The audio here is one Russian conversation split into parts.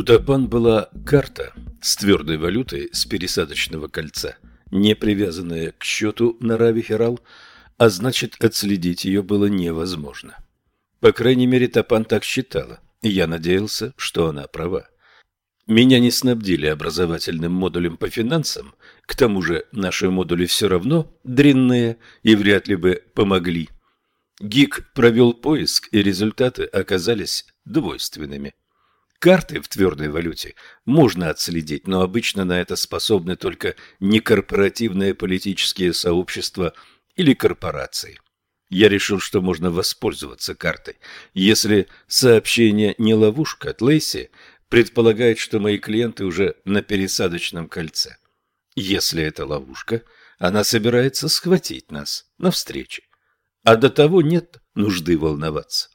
У Тапан была карта с твердой валютой с пересадочного кольца, не привязанная к счету на Рави Херал, а значит, отследить ее было невозможно. По крайней мере, Тапан так считала, и я надеялся, что она права. Меня не снабдили образовательным модулем по финансам, к тому же наши модули все равно дрянные и вряд ли бы помогли. ГИК провел поиск, и результаты оказались двойственными. Карты в твердой валюте можно отследить, но обычно на это способны только некорпоративные политические сообщества или корпорации. Я решил, что можно воспользоваться картой. Если сообщение не ловушка от Лейси, предполагает, что мои клиенты уже на пересадочном кольце. Если это ловушка, она собирается схватить нас на встрече. А до того нет нужды волноваться.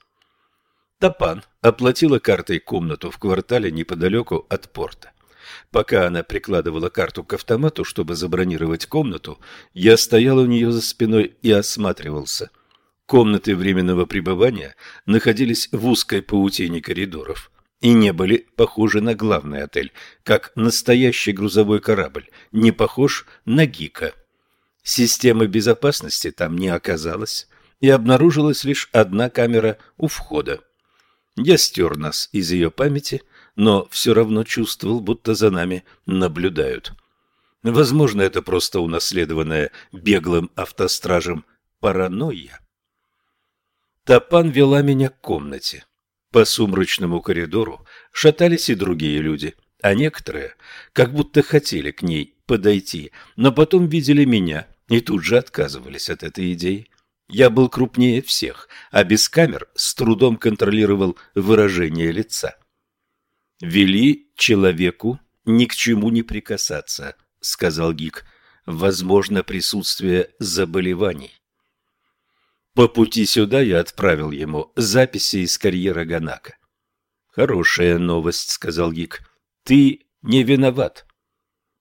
Тапан оплатила картой комнату в квартале неподалеку от порта. Пока она прикладывала карту к автомату, чтобы забронировать комнату, я стоял у нее за спиной и осматривался. Комнаты временного пребывания находились в узкой паутине коридоров и не были похожи на главный отель, как настоящий грузовой корабль, не похож на Гика. Системы безопасности там не оказалось, и обнаружилась лишь одна камера у входа. Я стер нас из ее памяти, но все равно чувствовал, будто за нами наблюдают. Возможно, это просто унаследованная беглым автостражем паранойя. Тапан вела меня к комнате. По сумрачному коридору шатались и другие люди, а некоторые как будто хотели к ней подойти, но потом видели меня и тут же отказывались от этой идеи. Я был крупнее всех, а без камер с трудом контролировал выражение лица. «Вели человеку ни к чему не прикасаться», — сказал Гик. «Возможно присутствие заболеваний». По пути сюда я отправил ему записи из карьера Ганака. «Хорошая новость», — сказал Гик. «Ты не виноват».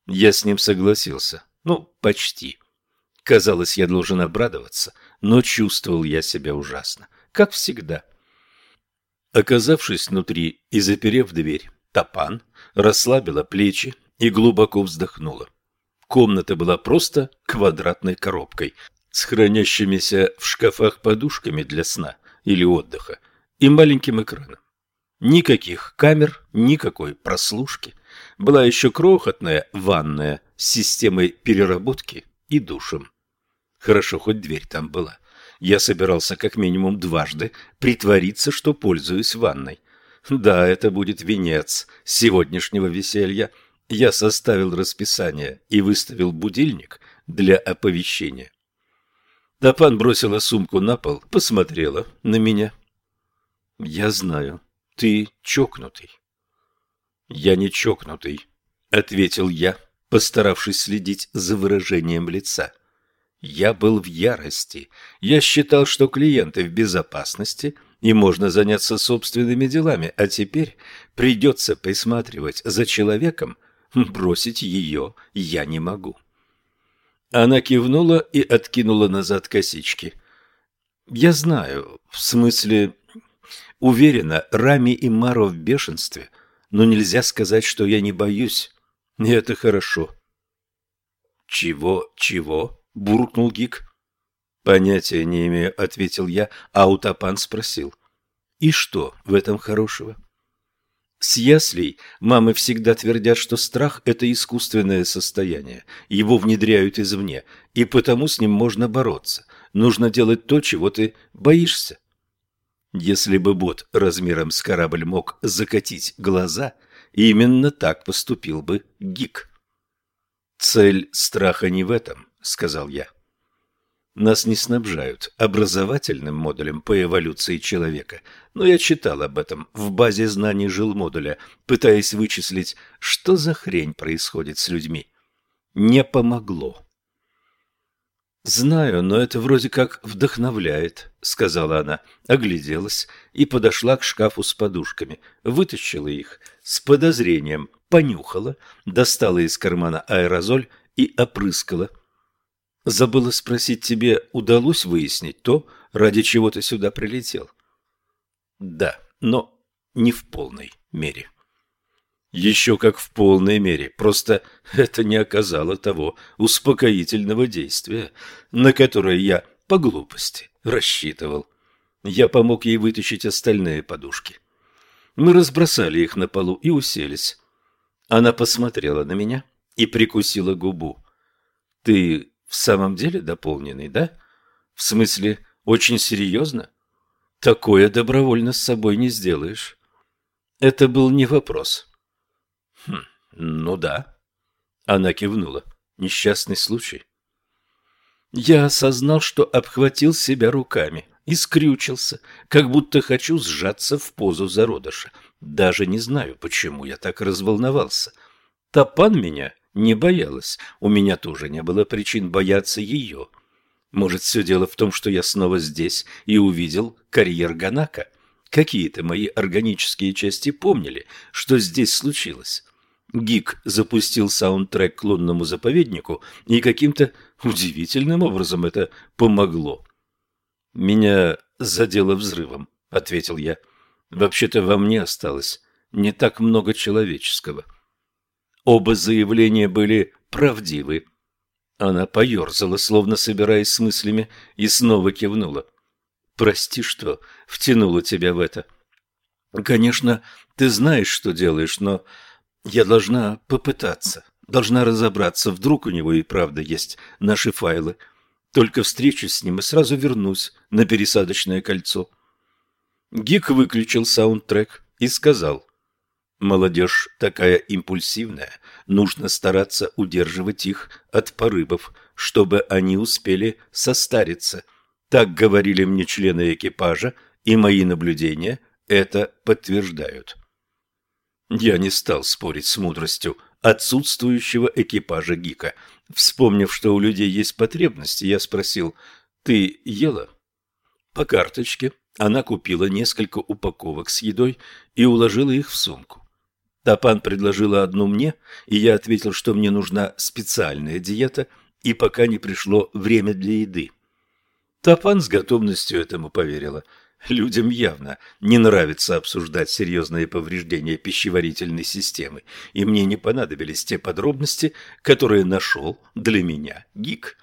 Я с ним согласился. Ну, почти. Казалось, я должен обрадоваться, но чувствовал я себя ужасно, как всегда. Оказавшись внутри и заперев дверь, Тапан расслабила плечи и глубоко вздохнула. Комната была просто квадратной коробкой с хранящимися в шкафах подушками для сна или отдыха и маленьким экраном. Никаких камер, никакой прослушки. Была еще крохотная ванная с системой переработки и душем. Хорошо, хоть дверь там была. Я собирался как минимум дважды притвориться, что пользуюсь ванной. Да, это будет венец сегодняшнего веселья. Я составил расписание и выставил будильник для оповещения. Тапан бросила сумку на пол, посмотрела на меня. «Я знаю, ты чокнутый». «Я не чокнутый», — ответил я, постаравшись следить за выражением лица. Я был в ярости. Я считал, что клиенты в безопасности и можно заняться собственными делами, а теперь придется присматривать за человеком, бросить ее я не могу. Она кивнула и откинула назад косички. Я знаю, в смысле, уверена, Рами и Маро в бешенстве, но нельзя сказать, что я не боюсь. И это хорошо. Чего, чего? — буркнул Гик. «Понятия не имею», — ответил я, а Утапан спросил. «И что в этом хорошего?» С яслей мамы всегда твердят, что страх – это искусственное состояние, его внедряют извне, и потому с ним можно бороться. Нужно делать то, чего ты боишься. Если бы бот размером с корабль мог закатить глаза, именно так поступил бы Гик. Цель страха не в этом сказал я. Нас не снабжают образовательным модулем по эволюции человека, но я читал об этом в базе знаний жилмодуля, пытаясь вычислить, что за хрень происходит с людьми. Не помогло. «Знаю, но это вроде как вдохновляет», — сказала она, огляделась и подошла к шкафу с подушками, вытащила их с подозрением, понюхала, достала из кармана аэрозоль и опрыскала — Забыла спросить тебе, удалось выяснить то, ради чего ты сюда прилетел? Да, но не в полной мере. Еще как в полной мере, просто это не оказало того успокоительного действия, на которое я по глупости рассчитывал. Я помог ей вытащить остальные подушки. Мы разбросали их на полу и уселись. Она посмотрела на меня и прикусила губу. «Ты в самом деле дополненный, да? В смысле, очень серьезно? Такое добровольно с собой не сделаешь». Это был не вопрос. Хм, ну да. Она кивнула. Несчастный случай. Я осознал, что обхватил себя руками и скрючился, как будто хочу сжаться в позу зародыша. Даже не знаю, почему я так разволновался. Топан меня не боялась, у меня тоже не было причин бояться ее. Может, все дело в том, что я снова здесь и увидел карьер Ганака? Какие-то мои органические части помнили, что здесь случилось. Гик запустил саундтрек к лунному заповеднику, и каким-то удивительным образом это помогло. «Меня задело взрывом», — ответил я. «Вообще-то во мне осталось не так много человеческого». Оба заявления были правдивы. Она поерзала, словно собираясь с мыслями, и снова кивнула. «Прости, что втянула тебя в это. Конечно, ты знаешь, что делаешь, но я должна попытаться, должна разобраться, вдруг у него и правда есть наши файлы. Только встречусь с ним и сразу вернусь на пересадочное кольцо. Гик выключил саундтрек и сказал, «Молодежь такая импульсивная, нужно стараться удерживать их от порывов, чтобы они успели состариться. Так говорили мне члены экипажа, и мои наблюдения это подтверждают». Я не стал спорить с мудростью отсутствующего экипажа Гика. Вспомнив, что у людей есть потребности, я спросил, «Ты ела?» По карточке она купила несколько упаковок с едой и уложила их в сумку. Тапан предложила одну мне, и я ответил, что мне нужна специальная диета, и пока не пришло время для еды. Тапан с готовностью этому поверила – Людям явно не нравится обсуждать серьезные повреждения пищеварительной системы, и мне не понадобились те подробности, которые нашел для меня Гик.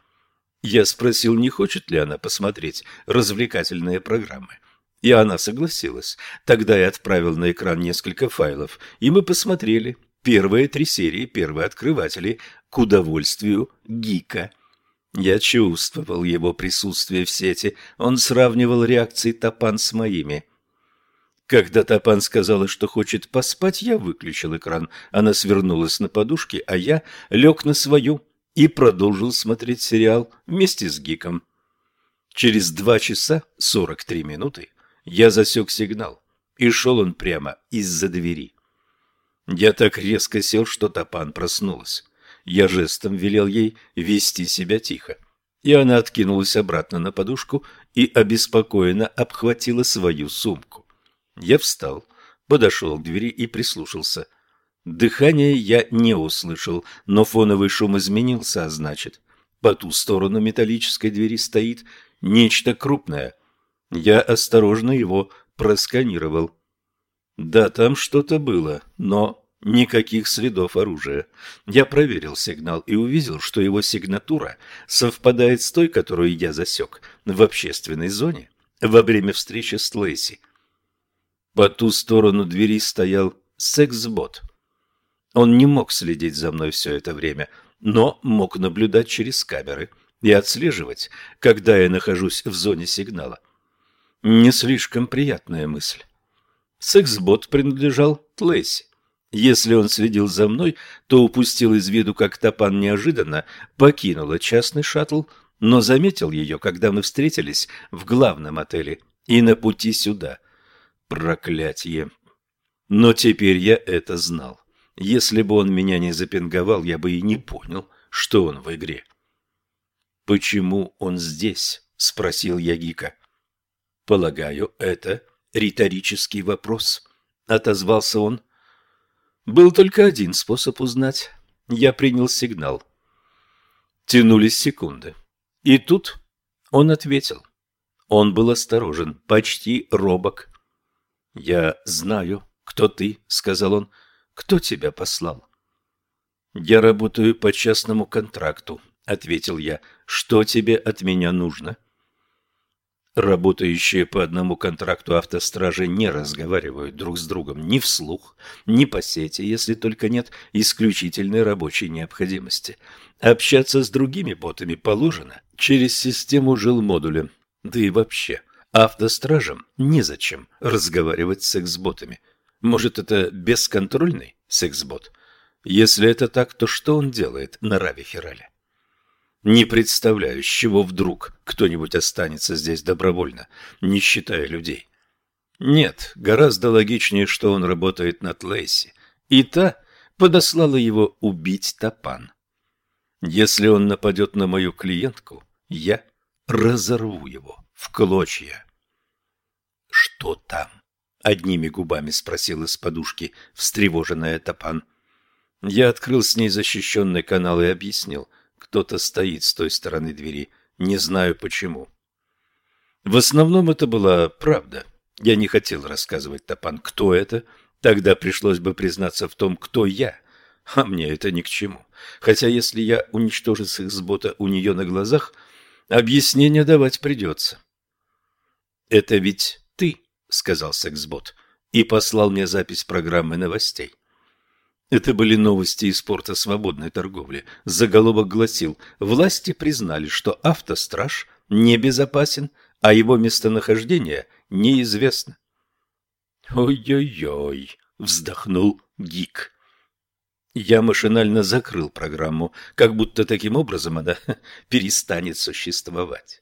Я спросил, не хочет ли она посмотреть развлекательные программы. И она согласилась. Тогда я отправил на экран несколько файлов, и мы посмотрели первые три серии «Первые открыватели» к удовольствию Гика. Я чувствовал его присутствие в сети. Он сравнивал реакции Топан с моими. Когда Топан сказала, что хочет поспать, я выключил экран. Она свернулась на подушке, а я лег на свою и продолжил смотреть сериал вместе с Гиком. Через два часа сорок три минуты я засек сигнал, и шел он прямо из-за двери. Я так резко сел, что Топан проснулась. Я жестом велел ей вести себя тихо. И она откинулась обратно на подушку и обеспокоенно обхватила свою сумку. Я встал, подошел к двери и прислушался. Дыхание я не услышал, но фоновый шум изменился, а значит, по ту сторону металлической двери стоит нечто крупное. Я осторожно его просканировал. Да, там что-то было, но Никаких следов оружия. Я проверил сигнал и увидел, что его сигнатура совпадает с той, которую я засек в общественной зоне во время встречи с Лейси. По ту сторону двери стоял секс-бот. Он не мог следить за мной все это время, но мог наблюдать через камеры и отслеживать, когда я нахожусь в зоне сигнала. Не слишком приятная мысль. Секс-бот принадлежал Тлейси. Если он следил за мной, то упустил из виду, как Топан неожиданно покинула частный шаттл, но заметил ее, когда мы встретились в главном отеле и на пути сюда. Проклятье! Но теперь я это знал. Если бы он меня не запинговал, я бы и не понял, что он в игре. «Почему он здесь?» – спросил я Гика. «Полагаю, это риторический вопрос», – отозвался он. Был только один способ узнать. Я принял сигнал. Тянулись секунды. И тут он ответил. Он был осторожен, почти робок. «Я знаю, кто ты», — сказал он. Кто тебя послал? Я работаю по частному контракту, ответил я. Что тебе от меня нужно? Работающие по одному контракту автостражи не разговаривают друг с другом ни вслух, ни по сети, если только нет исключительной рабочей необходимости. Общаться с другими ботами положено через систему жилмодуля. Да и вообще, автостражам незачем разговаривать с секс-ботами. Может, это бесконтрольный секс-бот? Если это так, то что он делает на Рави-Хирале? Не представляю, с чего вдруг кто-нибудь останется здесь добровольно, не считая людей. Нет, гораздо логичнее, что он работает над Лейси. И та подослала его убить Тапан. Если он нападет на мою клиентку, я разорву его в клочья. «Что там?» — одними губами спросил из подушки встревоженная Тапан. Я открыл с ней защищенный канал и объяснил — кто-то стоит с той стороны двери. Не знаю почему. В основном это была правда. Я не хотел рассказывать Топан, кто это. Тогда пришлось бы признаться в том, кто я. А мне это ни к чему. Хотя если я уничтожу секс-бота у нее на глазах, объяснение давать придется. «Это ведь ты», — сказал секс-бот, и послал мне запись программы новостей. Это были новости из порта свободной торговли. Заголовок гласил «Власти признали, что автостраж небезопасен, а его местонахождение неизвестно». «Ой-ой-ой», — вздохнул Гик. Я машинально закрыл программу, как будто таким образом она перестанет существовать.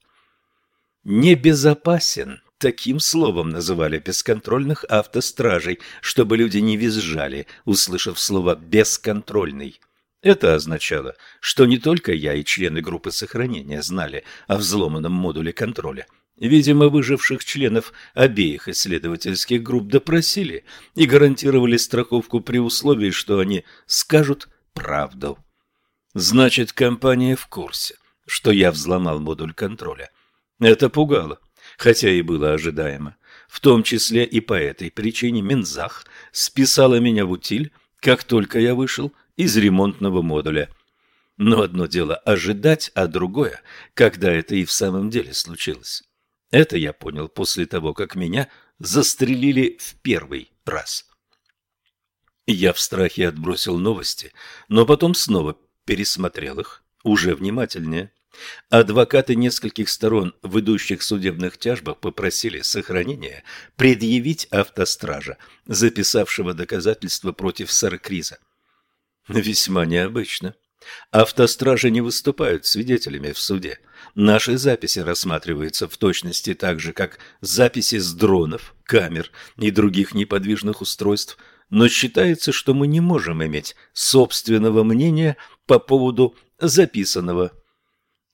«Небезопасен» Таким словом называли бесконтрольных автостражей, чтобы люди не визжали, услышав слово «бесконтрольный». Это означало, что не только я и члены группы сохранения знали о взломанном модуле контроля. Видимо, выживших членов обеих исследовательских групп допросили и гарантировали страховку при условии, что они скажут правду. Значит, компания в курсе, что я взломал модуль контроля. Это пугало хотя и было ожидаемо. В том числе и по этой причине Мензах списала меня в утиль, как только я вышел из ремонтного модуля. Но одно дело ожидать, а другое, когда это и в самом деле случилось. Это я понял после того, как меня застрелили в первый раз. Я в страхе отбросил новости, но потом снова пересмотрел их, уже внимательнее. Адвокаты нескольких сторон в идущих судебных тяжбах попросили сохранения предъявить автостража, записавшего доказательства против Саркриза. Весьма необычно. Автостражи не выступают свидетелями в суде. Наши записи рассматриваются в точности так же, как записи с дронов, камер и других неподвижных устройств, но считается, что мы не можем иметь собственного мнения по поводу записанного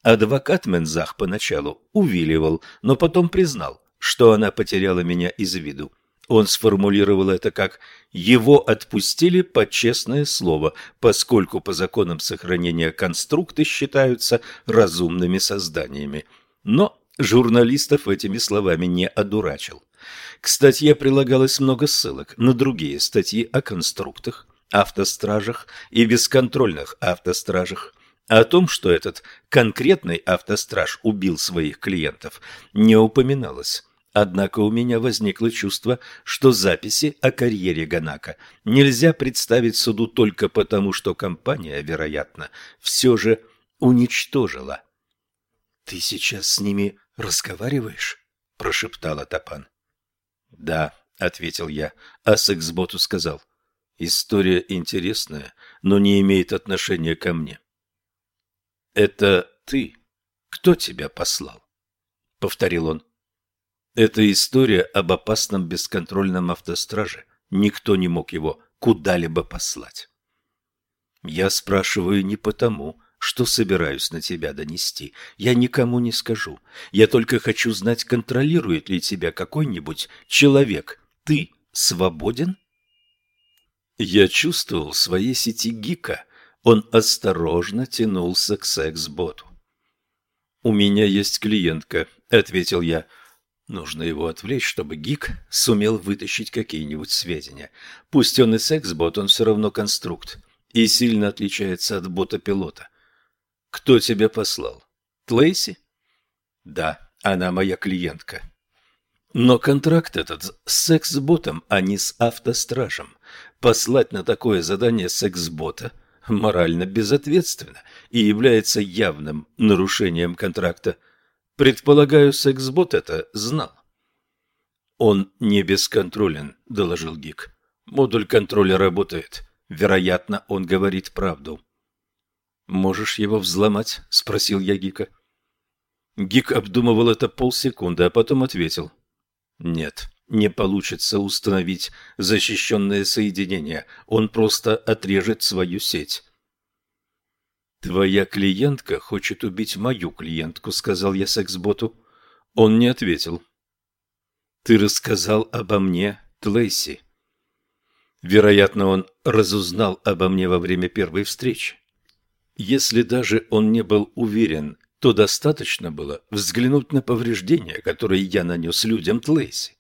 Адвокат Мензах поначалу увиливал, но потом признал, что она потеряла меня из виду. Он сформулировал это как «его отпустили под честное слово, поскольку по законам сохранения конструкты считаются разумными созданиями». Но журналистов этими словами не одурачил. К статье прилагалось много ссылок на другие статьи о конструктах, автостражах и бесконтрольных автостражах. О том, что этот конкретный автостраж убил своих клиентов, не упоминалось. Однако у меня возникло чувство, что записи о карьере Ганака нельзя представить суду только потому, что компания, вероятно, все же уничтожила. «Ты сейчас с ними разговариваешь?» – прошептала Тапан. «Да», – ответил я, а сексботу сказал. «История интересная, но не имеет отношения ко мне. «Это ты? Кто тебя послал?» — повторил он. «Это история об опасном бесконтрольном автостраже. Никто не мог его куда-либо послать». «Я спрашиваю не потому, что собираюсь на тебя донести. Я никому не скажу. Я только хочу знать, контролирует ли тебя какой-нибудь человек. Ты свободен?» Я чувствовал в своей сети гика — он осторожно тянулся к секс-боту. «У меня есть клиентка», — ответил я. Нужно его отвлечь, чтобы Гик сумел вытащить какие-нибудь сведения. Пусть он и секс-бот, он все равно конструкт и сильно отличается от бота-пилота. Кто тебя послал? Тлейси? Да, она моя клиентка. Но контракт этот с секс-ботом, а не с автостражем. Послать на такое задание секс-бота морально безответственно и является явным нарушением контракта. Предполагаю, секс-бот это знал. Он не бесконтролен, доложил Гик. Модуль контроля работает. Вероятно, он говорит правду. Можешь его взломать? спросил я Гика. Гик обдумывал это полсекунды, а потом ответил: нет, не получится установить защищенное соединение. Он просто отрежет свою сеть. «Твоя клиентка хочет убить мою клиентку», — сказал я сексботу. Он не ответил. «Ты рассказал обо мне, Тлейси». Вероятно, он разузнал обо мне во время первой встречи. Если даже он не был уверен, то достаточно было взглянуть на повреждения, которые я нанес людям Тлейси.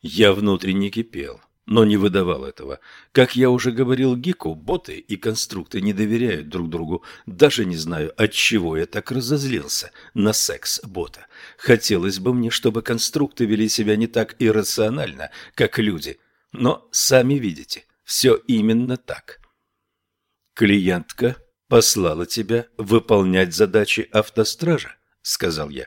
Я внутренне кипел, но не выдавал этого. Как я уже говорил Гику, боты и конструкты не доверяют друг другу. Даже не знаю, от чего я так разозлился на секс-бота. Хотелось бы мне, чтобы конструкты вели себя не так иррационально, как люди. Но, сами видите, все именно так. Клиентка послала тебя выполнять задачи автостража, сказал я.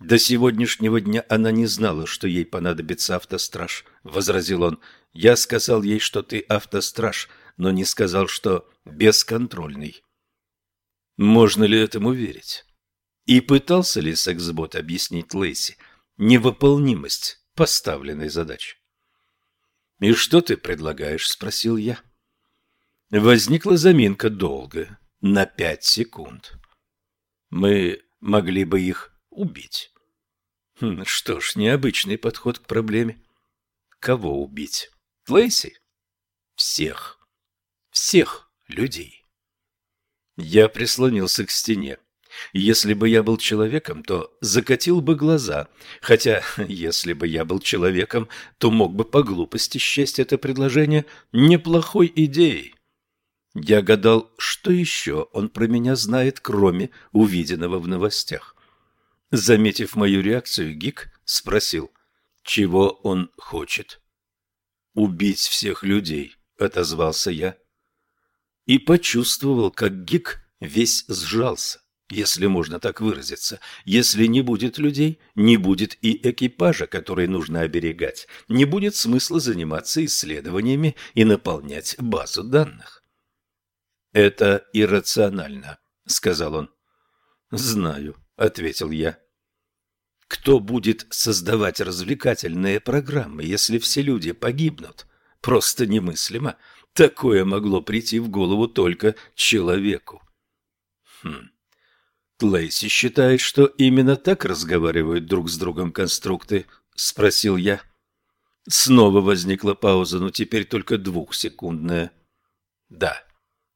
До сегодняшнего дня она не знала, что ей понадобится автостраж, возразил он. Я сказал ей, что ты автостраж, но не сказал, что бесконтрольный. Можно ли этому верить? И пытался ли сексбот объяснить Лейси невыполнимость поставленной задачи? «И что ты предлагаешь?» – спросил я. Возникла заминка долго, на пять секунд. Мы могли бы их убить. Хм, что ж, необычный подход к проблеме. Кого убить? Лейси? Всех. Всех людей. Я прислонился к стене. Если бы я был человеком, то закатил бы глаза, хотя, если бы я был человеком, то мог бы по глупости счесть это предложение неплохой идеей. Я гадал, что еще он про меня знает, кроме увиденного в новостях. Заметив мою реакцию, Гик спросил, чего он хочет. «Убить всех людей», — отозвался я. И почувствовал, как Гик весь сжался, если можно так выразиться. Если не будет людей, не будет и экипажа, который нужно оберегать, не будет смысла заниматься исследованиями и наполнять базу данных. «Это иррационально», — сказал он. «Знаю», — ответил я. «Кто будет создавать развлекательные программы, если все люди погибнут? Просто немыслимо. Такое могло прийти в голову только человеку». «Хм. Тлейси считает, что именно так разговаривают друг с другом конструкты?» — спросил я. Снова возникла пауза, но теперь только двухсекундная. «Да».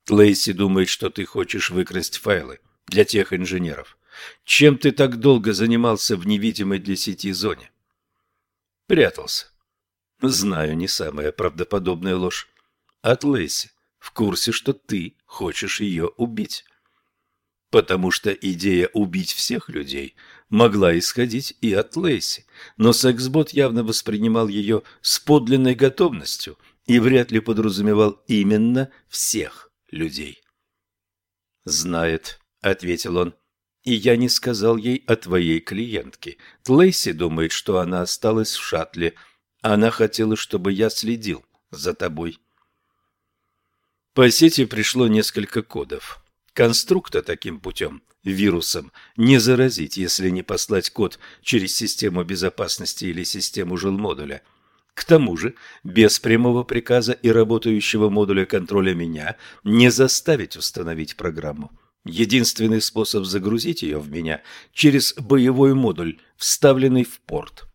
Лейси думает, что ты хочешь выкрасть файлы для тех инженеров. Чем ты так долго занимался в невидимой для сети зоне? Прятался. Знаю, не самая правдоподобная ложь. От Лейси в курсе, что ты хочешь ее убить. Потому что идея убить всех людей могла исходить и от Лейси, но сексбот явно воспринимал ее с подлинной готовностью и вряд ли подразумевал именно всех людей. «Знает», — ответил он, — «и я не сказал ей о твоей клиентке. Тлейси думает, что она осталась в шаттле. Она хотела, чтобы я следил за тобой». По сети пришло несколько кодов. Конструкта таким путем, вирусом, не заразить, если не послать код через систему безопасности или систему жилмодуля – к тому же, без прямого приказа и работающего модуля контроля меня не заставить установить программу. Единственный способ загрузить ее в меня через боевой модуль, вставленный в порт.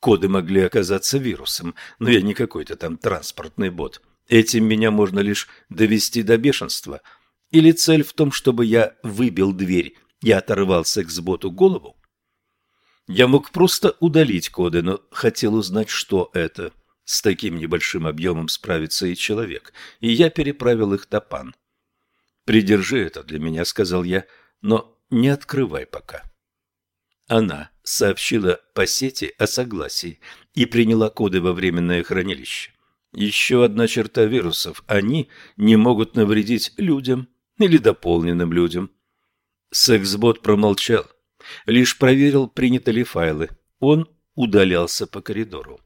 Коды могли оказаться вирусом, но я не какой-то там транспортный бот. Этим меня можно лишь довести до бешенства. Или цель в том, чтобы я выбил дверь и оторвал секс-боту голову? Я мог просто удалить коды, но хотел узнать, что это. С таким небольшим объемом справится и человек, и я переправил их Топан. «Придержи это для меня», — сказал я, — «но не открывай пока». Она сообщила по сети о согласии и приняла коды во временное хранилище. Еще одна черта вирусов – они не могут навредить людям или дополненным людям. Сексбот промолчал, лишь проверил, приняты ли файлы. Он удалялся по коридору.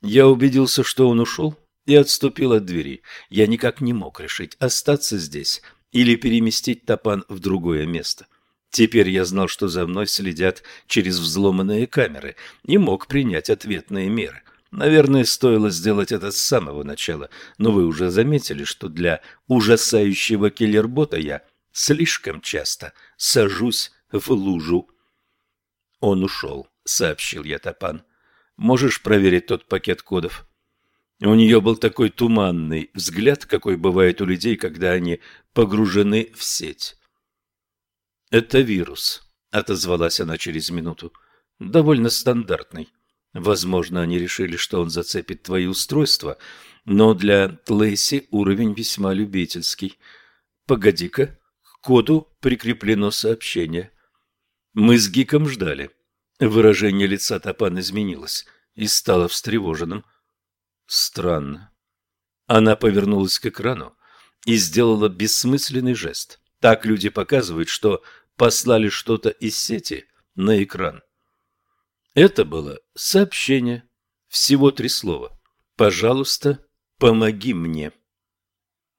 Я убедился, что он ушел, и отступил от двери. Я никак не мог решить, остаться здесь или переместить топан в другое место. Теперь я знал, что за мной следят через взломанные камеры, и мог принять ответные меры. Наверное, стоило сделать это с самого начала, но вы уже заметили, что для ужасающего киллербота я слишком часто сажусь в лужу. Он ушел, сообщил я Топан. Можешь проверить тот пакет кодов? У нее был такой туманный взгляд, какой бывает у людей, когда они погружены в сеть. «Это вирус», — отозвалась она через минуту. «Довольно стандартный. Возможно, они решили, что он зацепит твои устройства, но для Тлейси уровень весьма любительский. Погоди-ка, к коду прикреплено сообщение. Мы с Гиком ждали». Выражение лица Топан изменилось и стало встревоженным. Странно. Она повернулась к экрану и сделала бессмысленный жест. Так люди показывают, что послали что-то из сети на экран. Это было сообщение. Всего три слова. «Пожалуйста, помоги мне».